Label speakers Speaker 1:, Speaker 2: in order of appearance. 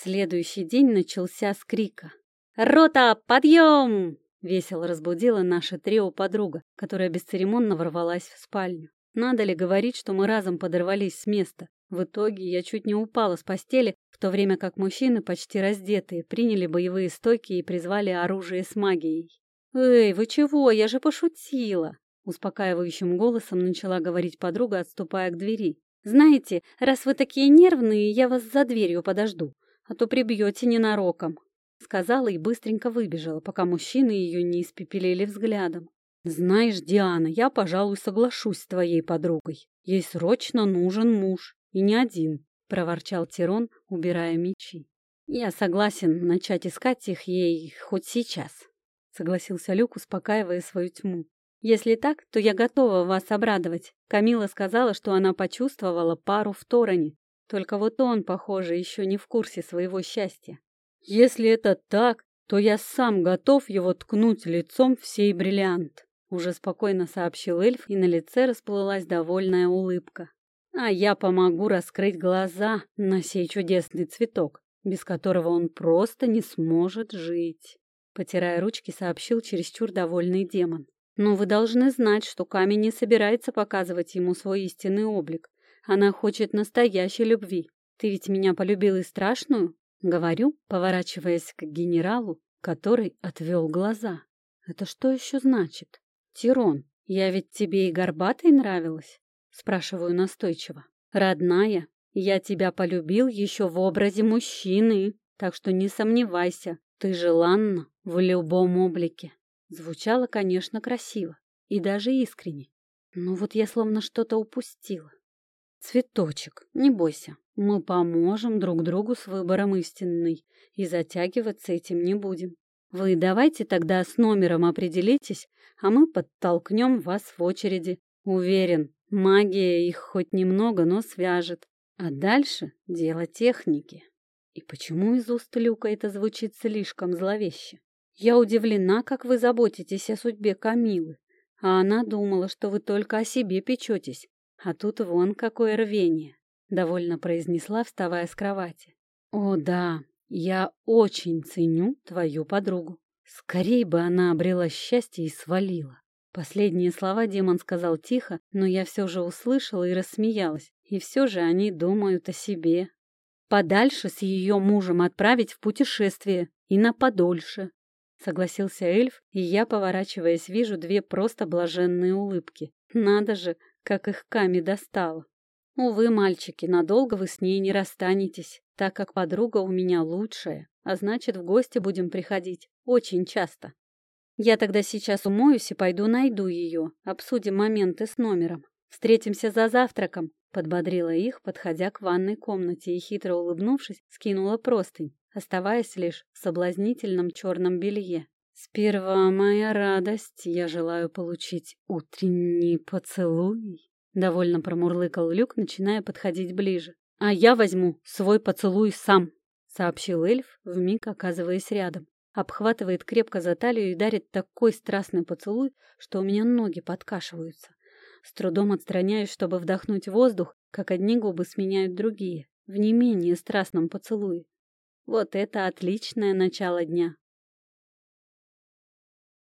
Speaker 1: Следующий день начался с крика. «Рота, подъем!» — весело разбудила наше трио подруга, которая бесцеремонно ворвалась в спальню. Надо ли говорить, что мы разом подорвались с места? В итоге я чуть не упала с постели, в то время как мужчины, почти раздетые, приняли боевые стойки и призвали оружие с магией. «Эй, вы чего? Я же пошутила!» Успокаивающим голосом начала говорить подруга, отступая к двери. «Знаете, раз вы такие нервные, я вас за дверью подожду, а то прибьете ненароком», — сказала и быстренько выбежала, пока мужчины ее не испепелили взглядом. «Знаешь, Диана, я, пожалуй, соглашусь с твоей подругой. Ей срочно нужен муж, и не один», — проворчал Тирон, убирая мечи. «Я согласен начать искать их ей хоть сейчас», — согласился Люк, успокаивая свою тьму. Если так, то я готова вас обрадовать. Камила сказала, что она почувствовала пару в Тороне. Только вот он, похоже, еще не в курсе своего счастья. Если это так, то я сам готов его ткнуть лицом в сей бриллиант. Уже спокойно сообщил эльф, и на лице расплылась довольная улыбка. А я помогу раскрыть глаза на сей чудесный цветок, без которого он просто не сможет жить. Потирая ручки, сообщил чересчур довольный демон. Но вы должны знать, что камень не собирается показывать ему свой истинный облик. Она хочет настоящей любви. Ты ведь меня полюбил и страшную? Говорю, поворачиваясь к генералу, который отвел глаза. Это что еще значит? Тирон, я ведь тебе и горбатой нравилась? Спрашиваю настойчиво. Родная, я тебя полюбил еще в образе мужчины, так что не сомневайся, ты желанна в любом облике. Звучало, конечно, красиво и даже искренне. Но вот я словно что-то упустила. Цветочек, не бойся, мы поможем друг другу с выбором истинной и затягиваться этим не будем. Вы давайте тогда с номером определитесь, а мы подтолкнем вас в очереди. Уверен, магия их хоть немного, но свяжет. А дальше дело техники. И почему из уст Люка это звучит слишком зловеще? Я удивлена, как вы заботитесь о судьбе Камилы. А она думала, что вы только о себе печетесь. А тут вон какое рвение, — довольно произнесла, вставая с кровати. О, да, я очень ценю твою подругу. Скорей бы она обрела счастье и свалила. Последние слова демон сказал тихо, но я все же услышала и рассмеялась. И все же они думают о себе. Подальше с ее мужем отправить в путешествие и на подольше. Согласился эльф, и я, поворачиваясь, вижу две просто блаженные улыбки. Надо же, как их Ками достала. Увы, мальчики, надолго вы с ней не расстанетесь, так как подруга у меня лучшая, а значит, в гости будем приходить очень часто. Я тогда сейчас умоюсь и пойду найду ее, обсудим моменты с номером. Встретимся за завтраком, подбодрила их, подходя к ванной комнате и, хитро улыбнувшись, скинула простынь оставаясь лишь в соблазнительном черном белье. «Сперва моя радость, я желаю получить утренний поцелуй», — довольно промурлыкал Люк, начиная подходить ближе. «А я возьму свой поцелуй сам», — сообщил эльф, вмиг оказываясь рядом. Обхватывает крепко за талию и дарит такой страстный поцелуй, что у меня ноги подкашиваются. С трудом отстраняюсь, чтобы вдохнуть воздух, как одни губы сменяют другие, в не менее страстном поцелуе. Вот это отличное начало дня.